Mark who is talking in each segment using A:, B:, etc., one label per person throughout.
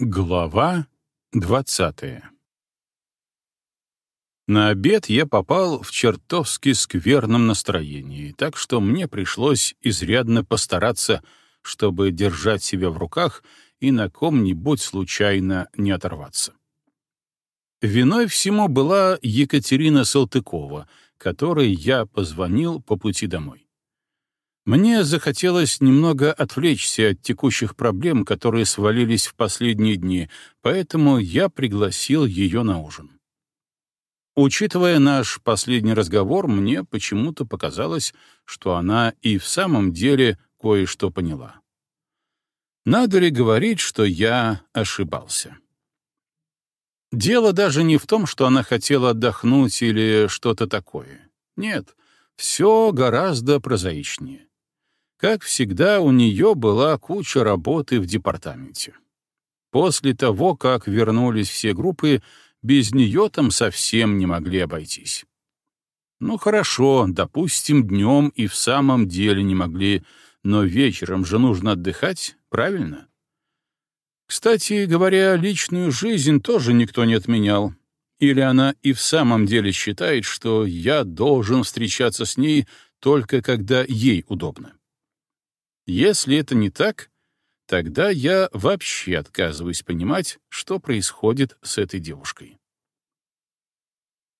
A: Глава двадцатая На обед я попал в чертовски скверном настроении, так что мне пришлось изрядно постараться, чтобы держать себя в руках и на ком-нибудь случайно не оторваться. Виной всему была Екатерина Салтыкова, которой я позвонил по пути домой. Мне захотелось немного отвлечься от текущих проблем, которые свалились в последние дни, поэтому я пригласил ее на ужин. Учитывая наш последний разговор, мне почему-то показалось, что она и в самом деле кое-что поняла. Надо ли говорить, что я ошибался? Дело даже не в том, что она хотела отдохнуть или что-то такое. Нет, все гораздо прозаичнее. Как всегда, у нее была куча работы в департаменте. После того, как вернулись все группы, без нее там совсем не могли обойтись. Ну хорошо, допустим, днем и в самом деле не могли, но вечером же нужно отдыхать, правильно? Кстати говоря, личную жизнь тоже никто не отменял. Или она и в самом деле считает, что я должен встречаться с ней только когда ей удобно. Если это не так, тогда я вообще отказываюсь понимать, что происходит с этой девушкой.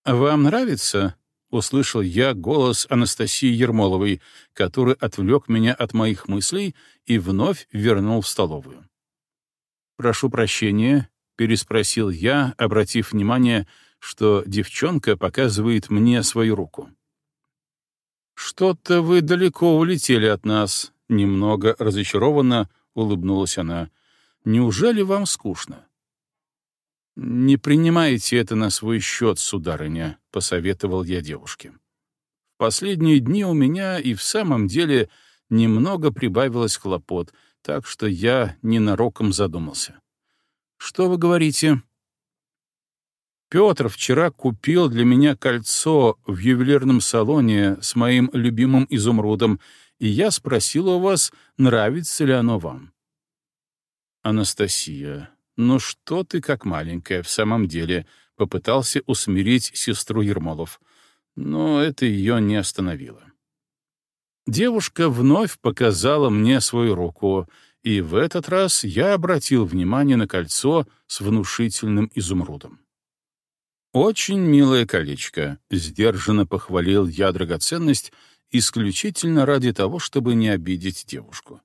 A: «Вам нравится?» — услышал я голос Анастасии Ермоловой, который отвлек меня от моих мыслей и вновь вернул в столовую. «Прошу прощения», — переспросил я, обратив внимание, что девчонка показывает мне свою руку. «Что-то вы далеко улетели от нас», Немного разочарованно улыбнулась она. «Неужели вам скучно?» «Не принимайте это на свой счет, сударыня», — посоветовал я девушке. «В последние дни у меня и в самом деле немного прибавилось хлопот, так что я ненароком задумался. Что вы говорите?» Петр вчера купил для меня кольцо в ювелирном салоне с моим любимым изумрудом и я спросил у вас, нравится ли оно вам. Анастасия, ну что ты как маленькая в самом деле, попытался усмирить сестру Ермолов, но это ее не остановило. Девушка вновь показала мне свою руку, и в этот раз я обратил внимание на кольцо с внушительным изумрудом. «Очень милое колечко», — сдержанно похвалил я драгоценность, исключительно ради того, чтобы не обидеть девушку.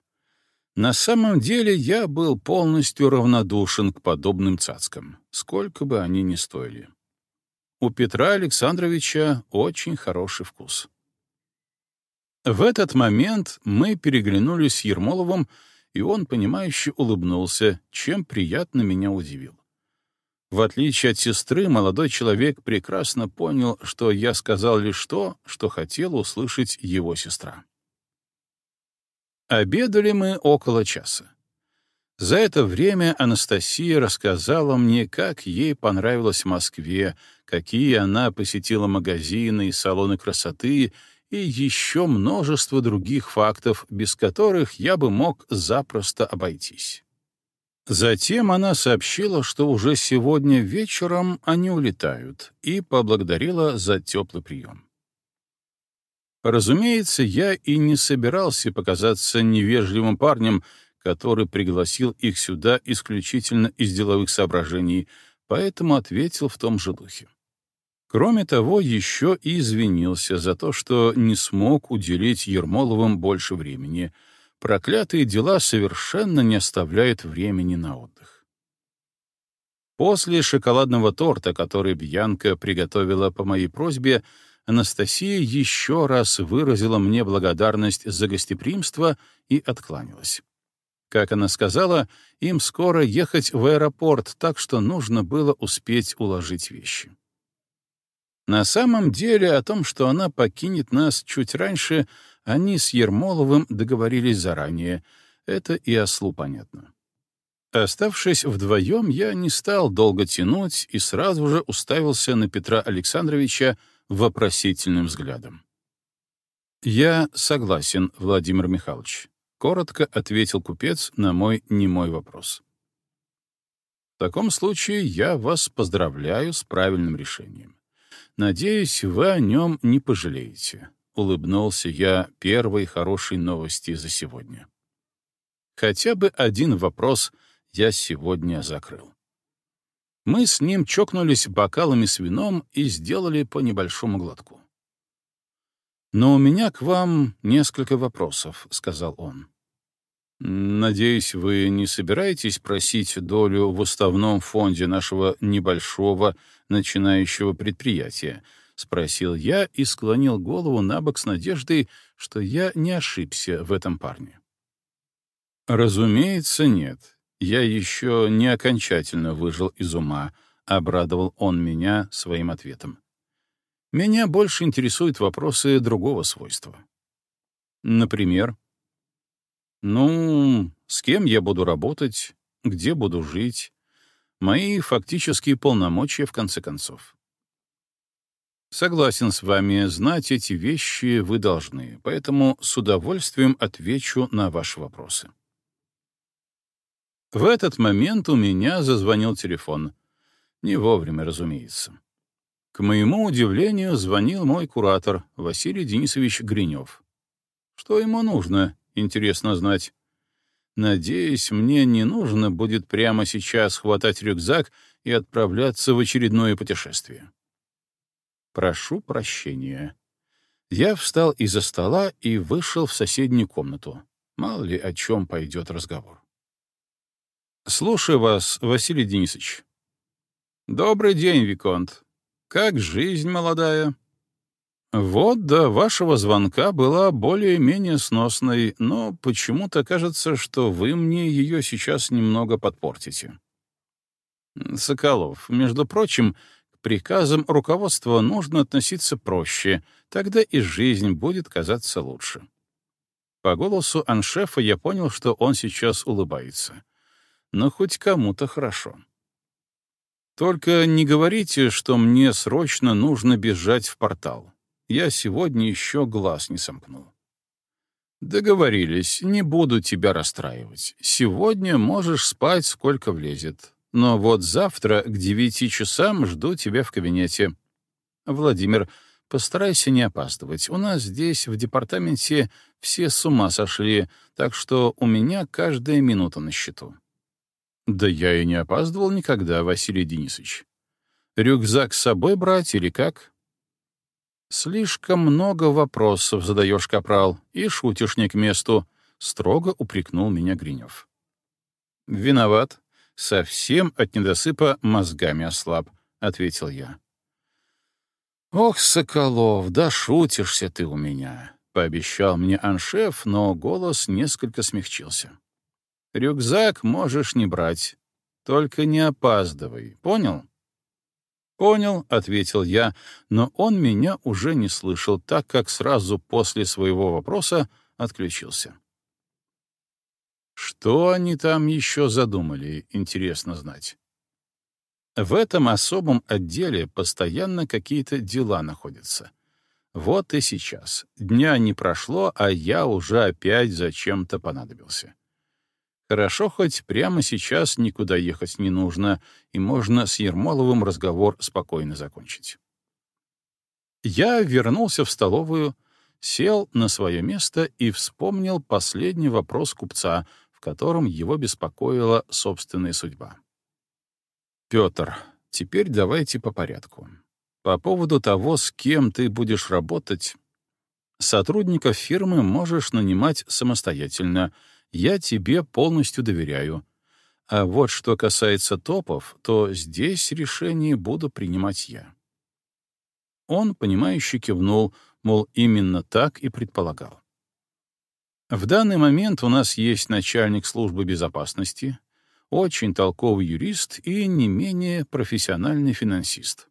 A: На самом деле я был полностью равнодушен к подобным цацкам, сколько бы они ни стоили. У Петра Александровича очень хороший вкус. В этот момент мы переглянулись с Ермоловым, и он, понимающе улыбнулся, чем приятно меня удивил. В отличие от сестры, молодой человек прекрасно понял, что я сказал лишь то, что хотела услышать его сестра. Обедали мы около часа. За это время Анастасия рассказала мне, как ей понравилось в Москве, какие она посетила магазины и салоны красоты и еще множество других фактов, без которых я бы мог запросто обойтись. Затем она сообщила, что уже сегодня вечером они улетают, и поблагодарила за теплый прием. Разумеется, я и не собирался показаться невежливым парнем, который пригласил их сюда исключительно из деловых соображений, поэтому ответил в том же духе. Кроме того, еще и извинился за то, что не смог уделить Ермоловым больше времени — проклятые дела совершенно не оставляют времени на отдых. После шоколадного торта, который Бьянка приготовила по моей просьбе, Анастасия еще раз выразила мне благодарность за гостеприимство и откланялась. Как она сказала, им скоро ехать в аэропорт, так что нужно было успеть уложить вещи. На самом деле о том, что она покинет нас чуть раньше, они с Ермоловым договорились заранее. Это и ослу понятно. Оставшись вдвоем, я не стал долго тянуть и сразу же уставился на Петра Александровича вопросительным взглядом. «Я согласен, Владимир Михайлович», — коротко ответил купец на мой немой вопрос. В таком случае я вас поздравляю с правильным решением. Надеюсь, вы о нем не пожалеете. Улыбнулся я первой хорошей новости за сегодня. Хотя бы один вопрос я сегодня закрыл. Мы с ним чокнулись бокалами с вином и сделали по небольшому глотку. «Но у меня к вам несколько вопросов», — сказал он. «Надеюсь, вы не собираетесь просить долю в уставном фонде нашего небольшого начинающего предприятия?» — спросил я и склонил голову на бок с надеждой, что я не ошибся в этом парне. «Разумеется, нет. Я еще не окончательно выжил из ума», — обрадовал он меня своим ответом. «Меня больше интересуют вопросы другого свойства. Например, ну, с кем я буду работать, где буду жить, мои фактические полномочия в конце концов. Согласен с вами, знать эти вещи вы должны, поэтому с удовольствием отвечу на ваши вопросы. В этот момент у меня зазвонил телефон. Не вовремя, разумеется. К моему удивлению, звонил мой куратор, Василий Денисович Гринев. Что ему нужно, Интересно знать. Надеюсь, мне не нужно будет прямо сейчас хватать рюкзак и отправляться в очередное путешествие. Прошу прощения. Я встал из-за стола и вышел в соседнюю комнату. Мало ли о чем пойдет разговор. Слушаю вас, Василий Денисович. Добрый день, Виконт. Как жизнь молодая? Вот до вашего звонка была более-менее сносной, но почему-то кажется, что вы мне ее сейчас немного подпортите. Соколов, между прочим, приказам руководства нужно относиться проще, тогда и жизнь будет казаться лучше. По голосу аншефа я понял, что он сейчас улыбается. Но хоть кому-то хорошо. Только не говорите, что мне срочно нужно бежать в портал я сегодня еще глаз не сомкнул. Договорились, не буду тебя расстраивать. Сегодня можешь спать, сколько влезет. Но вот завтра к девяти часам жду тебя в кабинете. Владимир, постарайся не опаздывать. У нас здесь, в департаменте, все с ума сошли, так что у меня каждая минута на счету. Да я и не опаздывал никогда, Василий Денисович. Рюкзак с собой брать или как? «Слишком много вопросов задаешь, капрал, и шутишь не к месту», — строго упрекнул меня Гринев. «Виноват. Совсем от недосыпа мозгами ослаб», — ответил я. «Ох, Соколов, да шутишься ты у меня», — пообещал мне аншеф, но голос несколько смягчился. «Рюкзак можешь не брать, только не опаздывай, понял?» «Понял», — ответил я, но он меня уже не слышал, так как сразу после своего вопроса отключился. Что они там еще задумали, интересно знать. В этом особом отделе постоянно какие-то дела находятся. Вот и сейчас. Дня не прошло, а я уже опять зачем-то понадобился. Хорошо, хоть прямо сейчас никуда ехать не нужно, и можно с Ермоловым разговор спокойно закончить. Я вернулся в столовую, сел на свое место и вспомнил последний вопрос купца, в котором его беспокоила собственная судьба. «Петр, теперь давайте по порядку. По поводу того, с кем ты будешь работать, сотрудников фирмы можешь нанимать самостоятельно — я тебе полностью доверяю. А вот что касается топов, то здесь решение буду принимать я». Он, понимающе кивнул, мол, именно так и предполагал. В данный момент у нас есть начальник службы безопасности, очень толковый юрист и не менее профессиональный финансист.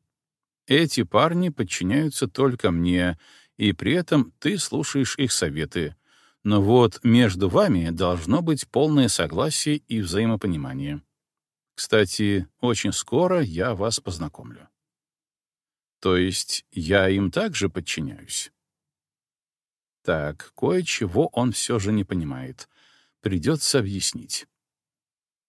A: Эти парни подчиняются только мне, и при этом ты слушаешь их советы, но вот между вами должно быть полное согласие и взаимопонимание. Кстати, очень скоро я вас познакомлю. То есть я им также подчиняюсь? Так, кое-чего он все же не понимает. Придется объяснить.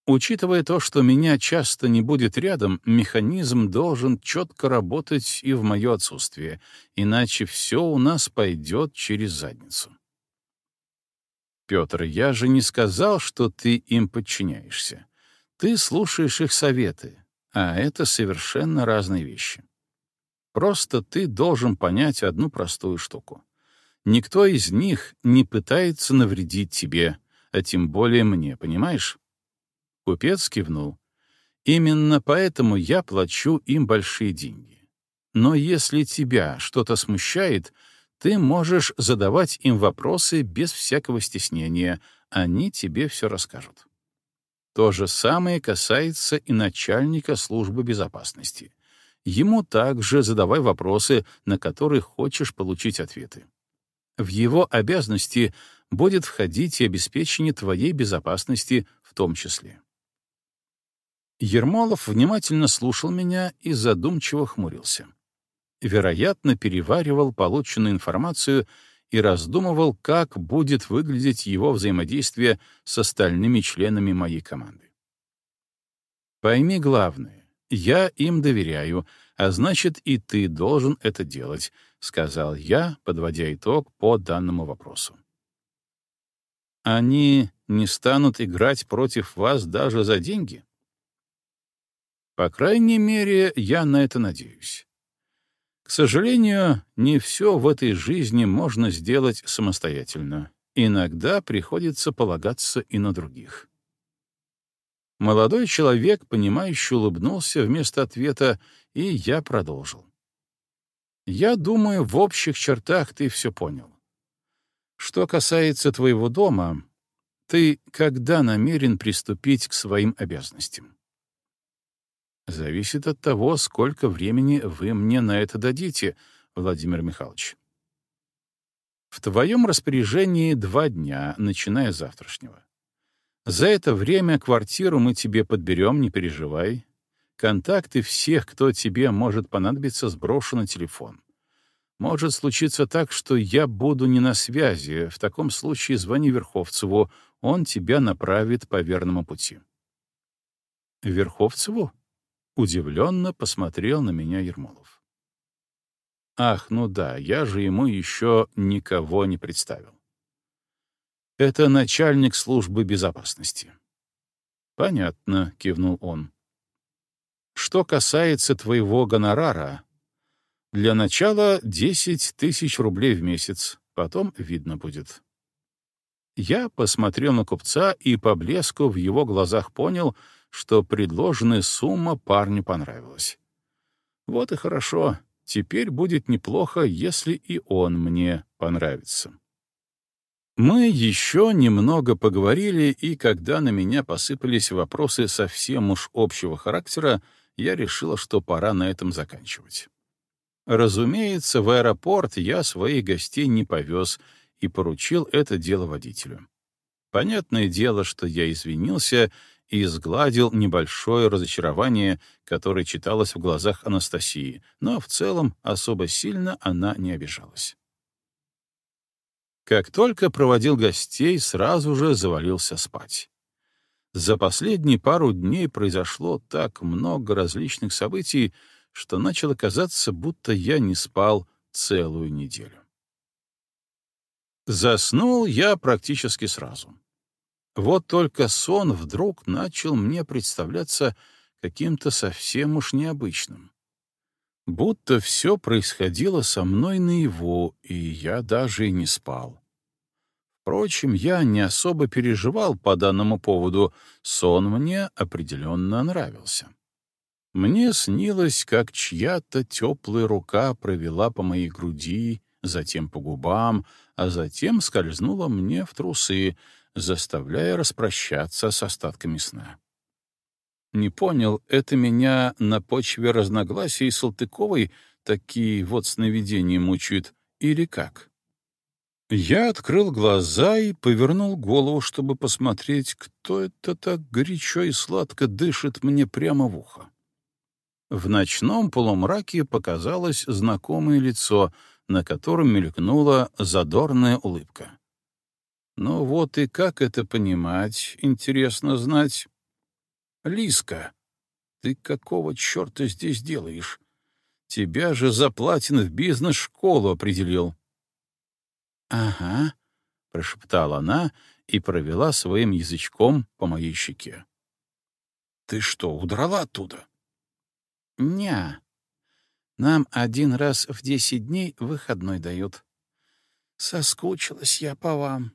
A: Учитывая то, что меня часто не будет рядом, механизм должен четко работать и в мое отсутствие, иначе все у нас пойдет через задницу. Петр, я же не сказал, что ты им подчиняешься. Ты слушаешь их советы, а это совершенно разные вещи. Просто ты должен понять одну простую штуку. Никто из них не пытается навредить тебе, а тем более мне, понимаешь? Купец кивнул. Именно поэтому я плачу им большие деньги. Но если тебя что-то смущает, ты можешь задавать им вопросы без всякого стеснения, они тебе все расскажут. То же самое касается и начальника службы безопасности. Ему также задавай вопросы, на которые хочешь получить ответы. В его обязанности будет входить и обеспечение твоей безопасности в том числе. Ермолов внимательно слушал меня и задумчиво хмурился. Вероятно, переваривал полученную информацию и раздумывал, как будет выглядеть его взаимодействие с остальными членами моей команды. Пойми главное, я им доверяю, а значит, и ты должен это делать, сказал я, подводя итог по данному вопросу. Они не станут играть против вас даже за деньги? По крайней мере, я на это надеюсь. К сожалению, не все в этой жизни можно сделать самостоятельно. Иногда приходится полагаться и на других. Молодой человек, понимающе улыбнулся вместо ответа, и я продолжил. «Я думаю, в общих чертах ты все понял. Что касается твоего дома, ты когда намерен приступить к своим обязанностям?» Зависит от того, сколько времени вы мне на это дадите, Владимир Михайлович. В твоем распоряжении два дня, начиная с завтрашнего. За это время квартиру мы тебе подберем, не переживай. Контакты всех, кто тебе может понадобиться, сброшу на телефон. Может случиться так, что я буду не на связи. В таком случае звони Верховцеву, он тебя направит по верному пути. Верховцеву? Удивленно посмотрел на меня Ермолов. Ах, ну да, я же ему еще никого не представил. Это начальник службы безопасности. Понятно, кивнул он. Что касается твоего гонорара, для начала 10 тысяч рублей в месяц, потом видно будет. Я посмотрел на купца и по блеску в его глазах понял, что предложенная сумма парню понравилась. Вот и хорошо. Теперь будет неплохо, если и он мне понравится. Мы еще немного поговорили, и когда на меня посыпались вопросы совсем уж общего характера, я решила, что пора на этом заканчивать. Разумеется, в аэропорт я своих гостей не повез и поручил это дело водителю. Понятное дело, что я извинился и сгладил небольшое разочарование, которое читалось в глазах Анастасии, но в целом особо сильно она не обижалась. Как только проводил гостей, сразу же завалился спать. За последние пару дней произошло так много различных событий, что начало казаться, будто я не спал целую неделю. Заснул я практически сразу. Вот только сон вдруг начал мне представляться каким-то совсем уж необычным. Будто все происходило со мной наяву, и я даже и не спал. Впрочем, я не особо переживал по данному поводу, сон мне определенно нравился. Мне снилось, как чья-то теплая рука провела по моей груди, затем по губам, а затем скользнула мне в трусы, заставляя распрощаться с остатками сна. Не понял, это меня на почве разногласий Салтыковой такие вот сновидения мучают, или как? Я открыл глаза и повернул голову, чтобы посмотреть, кто это так горячо и сладко дышит мне прямо в ухо. В ночном полумраке показалось знакомое лицо, на котором мелькнула задорная улыбка. Ну вот и как это понимать, интересно знать. Лиска, ты какого черта здесь делаешь? Тебя же Заплатин в бизнес-школу определил. — Ага, — прошептала она и провела своим язычком по моей щеке. — Ты что, удрала оттуда? — Ня. Нам один раз в десять дней выходной дают. Соскучилась я по вам.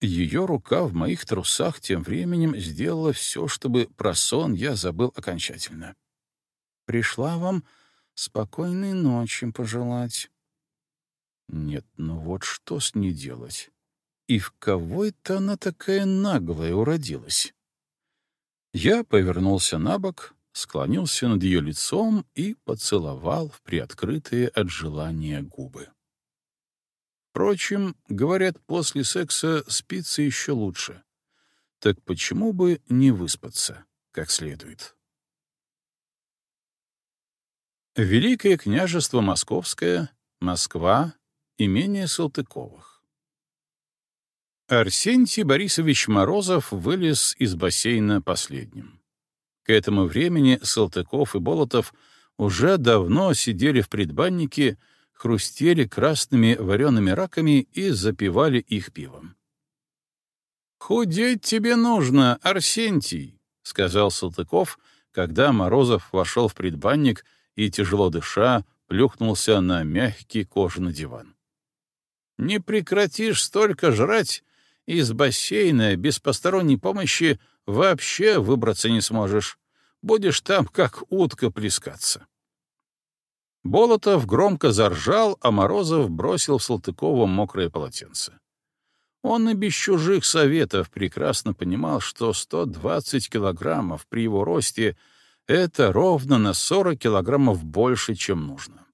A: Ее рука в моих трусах тем временем сделала все, чтобы про сон я забыл окончательно. Пришла вам спокойной ночи пожелать. Нет, ну вот что с ней делать? И в кого это она такая наглая уродилась? Я повернулся на бок, склонился над ее лицом и поцеловал в приоткрытые от желания губы. Впрочем, говорят, после секса спится еще лучше. Так почему бы не выспаться как следует? Великое княжество Московское, Москва, имение Салтыковых. Арсентий Борисович Морозов вылез из бассейна последним. К этому времени Салтыков и Болотов уже давно сидели в предбаннике, хрустели красными вареными раками и запивали их пивом. «Худеть тебе нужно, Арсентий», — сказал Салтыков, когда Морозов вошел в предбанник и, тяжело дыша, плюхнулся на мягкий кожаный диван. «Не прекратишь столько жрать, из бассейна без посторонней помощи вообще выбраться не сможешь. Будешь там, как утка, плескаться». Болотов громко заржал, а Морозов бросил в Салтыкова мокрое полотенце. Он и без чужих советов прекрасно понимал, что 120 килограммов при его росте — это ровно на 40 килограммов больше, чем нужно.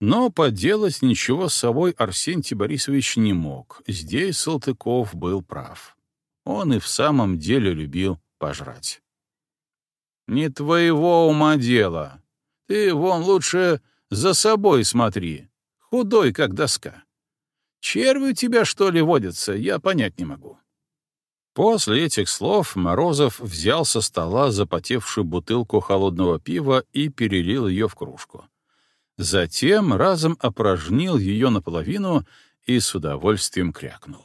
A: Но поделать ничего с собой Арсентий Борисович не мог. Здесь Салтыков был прав. Он и в самом деле любил пожрать. «Не твоего ума дело», ты вон лучше за собой смотри, худой, как доска. Черви у тебя, что ли, водятся, я понять не могу». После этих слов Морозов взял со стола запотевшую бутылку холодного пива и перелил ее в кружку. Затем разом опорожнил ее наполовину и с удовольствием крякнул.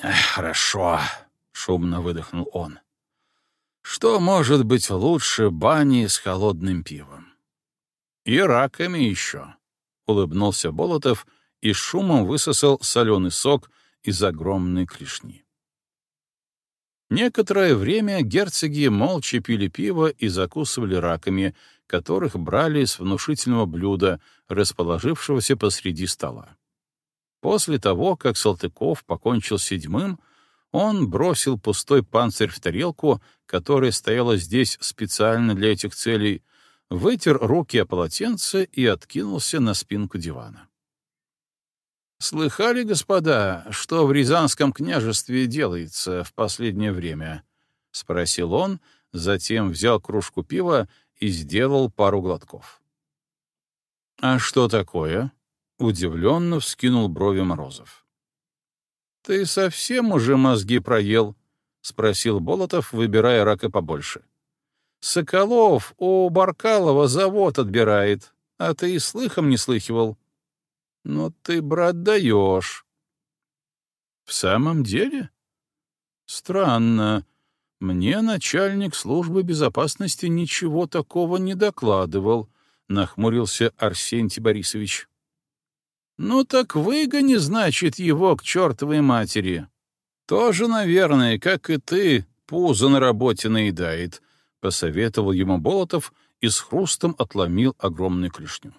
A: «Хорошо», — шумно выдохнул он. Что может быть лучше бани с холодным пивом? И раками еще, — улыбнулся Болотов и шумом высосал соленый сок из огромной клешни. Некоторое время герцоги молча пили пиво и закусывали раками, которых брали с внушительного блюда, расположившегося посреди стола. После того, как Салтыков покончил седьмым, он бросил пустой панцирь в тарелку, которая стояла здесь специально для этих целей, вытер руки о полотенце и откинулся на спинку дивана. «Слыхали, господа, что в Рязанском княжестве делается в последнее время?» — спросил он, затем взял кружку пива и сделал пару глотков. «А что такое?» — удивленно вскинул брови Морозов. «Ты совсем уже мозги проел?» — спросил Болотов, выбирая рака побольше. «Соколов у Баркалова завод отбирает, а ты и слыхом не слыхивал. Ну ты, брат, даешь». «В самом деле?» «Странно. Мне начальник службы безопасности ничего такого не докладывал», — нахмурился Арсентий Борисович. «Ну так выгони, значит, его к чертовой матери. Тоже, наверное, как и ты, пузо на работе наедает», — посоветовал ему Болотов и с хрустом отломил огромную клешню.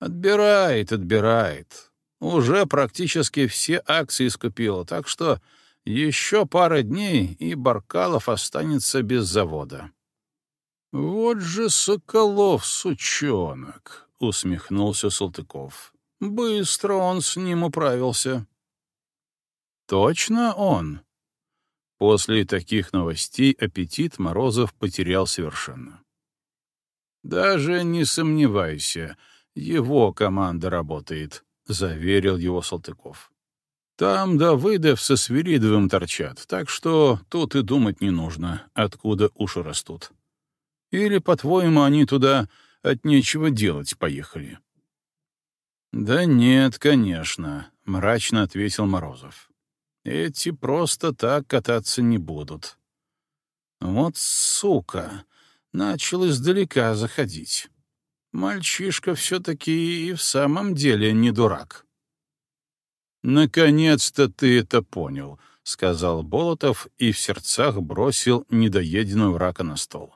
A: «Отбирает, отбирает. Уже практически все акции скупила, так что еще пара дней, и Баркалов останется без завода». «Вот же Соколов, сучонок!» — усмехнулся Салтыков. Быстро он с ним управился. Точно он. После таких новостей аппетит Морозов потерял совершенно. Даже не сомневайся, его команда работает, заверил его Салтыков. Там Давыдов со Свиридовым торчат, так что тут и думать не нужно, откуда уши растут. Или, по-твоему, они туда от нечего делать поехали?» «Да нет, конечно», — мрачно ответил Морозов. «Эти просто так кататься не будут. Вот сука, начал издалека заходить. Мальчишка все-таки и в самом деле не дурак». «Наконец-то ты это понял», — сказал Болотов и в сердцах бросил недоеденную рака на стол.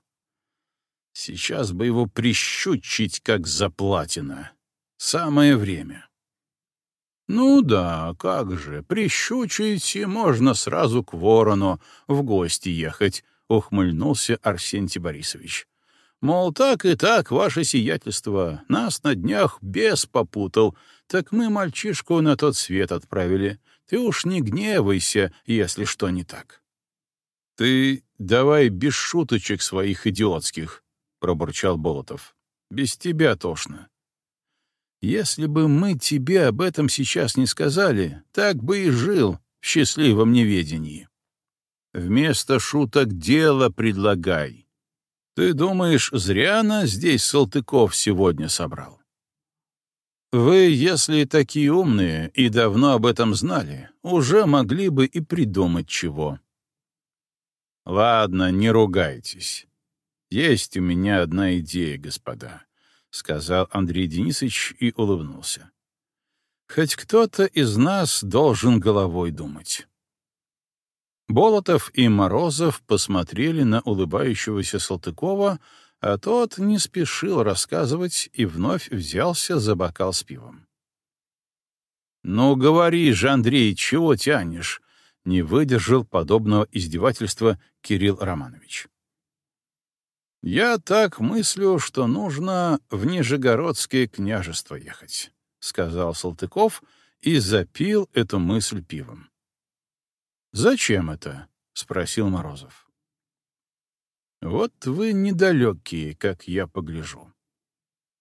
A: «Сейчас бы его прищучить, как заплатина. Самое время». «Ну да, как же, прищучить и можно сразу к ворону в гости ехать», — ухмыльнулся Арсентий Борисович. Мол, так и так, ваше сиятельство, нас на днях бес попутал, так мы мальчишку на тот свет отправили. Ты уж не гневайся, если что не так. — Ты давай без шуточек своих идиотских, — пробурчал Болотов. — Без тебя тошно. Если бы мы тебе об этом сейчас не сказали, так бы и жил в счастливом неведении. Вместо шуток дело предлагай. Ты думаешь, зря она здесь Салтыков сегодня собрал? Вы, если такие умные и давно об этом знали, уже могли бы и придумать чего. Ладно, не ругайтесь. Есть у меня одна идея, господа, — сказал Андрей Денисович и улыбнулся. Хоть кто-то из нас должен головой думать. Болотов и Морозов посмотрели на улыбающегося Салтыкова, а тот не спешил рассказывать и вновь взялся за бокал с пивом. «Ну, говори же, Андрей, чего тянешь?» — не выдержал подобного издевательства Кирилл Романович. «Я так мыслю, что нужно в Нижегородское княжество ехать», — сказал Салтыков и запил эту мысль пивом. «Зачем это?» — спросил Морозов. «Вот вы недалекие, как я погляжу.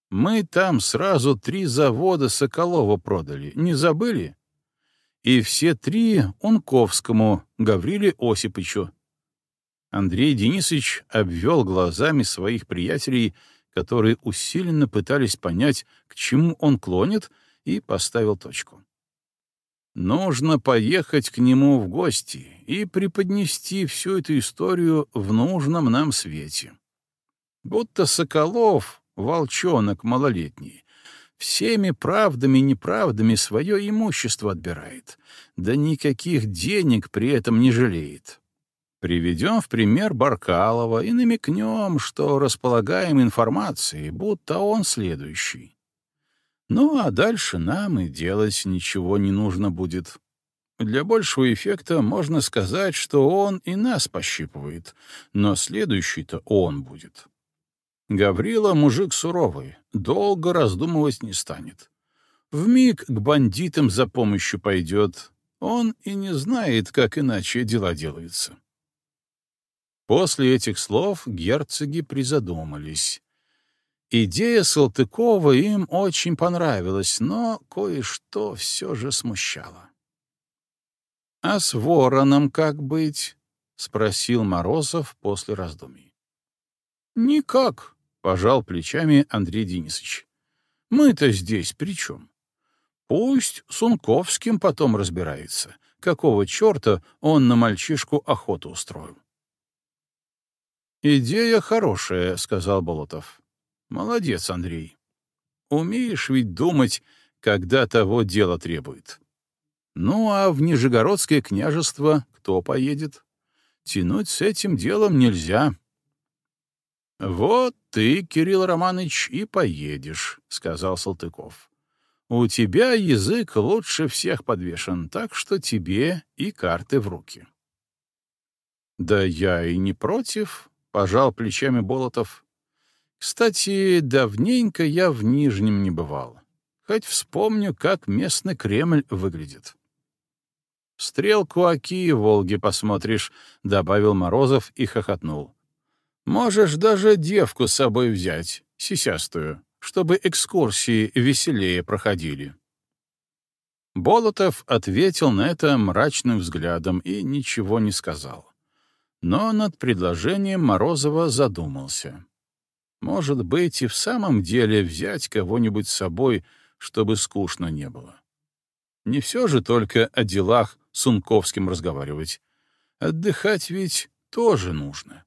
A: Мы там сразу три завода Соколова продали, не забыли? И все три Унковскому, Гавриле Осипычу». Андрей Денисович обвел глазами своих приятелей, которые усиленно пытались понять, к чему он клонит, и поставил точку. Нужно поехать к нему в гости и преподнести всю эту историю в нужном нам свете. Будто Соколов, волчонок малолетний, всеми правдами и неправдами свое имущество отбирает, да никаких денег при этом не жалеет. Приведем в пример Баркалова и намекнем, что располагаем информацией, будто он следующий. Ну, а дальше нам и делать ничего не нужно будет. Для большего эффекта можно сказать, что он и нас пощипывает, но следующий-то он будет. Гаврила мужик суровый, долго раздумывать не станет. Вмиг к бандитам за помощью пойдет. Он и не знает, как иначе дела делаются. После этих слов герцоги призадумались. Идея Салтыкова им очень понравилась, но кое-что все же смущало. «А с вороном как быть?» — спросил Морозов после раздумий. «Никак», — пожал плечами Андрей Денисович. «Мы-то здесь при чем? Пусть Сунковским потом разбирается, какого черта он на мальчишку охоту устроил». «Идея хорошая», — сказал Болотов. Молодец, Андрей. Умеешь ведь думать, когда того дело требует. Ну а в Нижегородское княжество кто поедет? Тянуть с этим делом нельзя. Вот ты, Кирилл Романович, и поедешь, — сказал Салтыков. У тебя язык лучше всех подвешен, так что тебе и карты в руки. Да я и не против, — пожал плечами Болотов. Кстати, давненько я в Нижнем не бывал. Хоть вспомню, как местный Кремль выглядит. «Стрелку Оки и Волги посмотришь», — добавил Морозов и хохотнул. «Можешь даже девку с собой взять, сисястую, чтобы экскурсии веселее проходили». Болотов ответил на это мрачным взглядом и ничего не сказал. Но над предложением Морозова задумался. Может быть, и в самом деле взять кого-нибудь с собой, чтобы скучно не было. Не все же только о делах с Унковским разговаривать. Отдыхать ведь тоже нужно.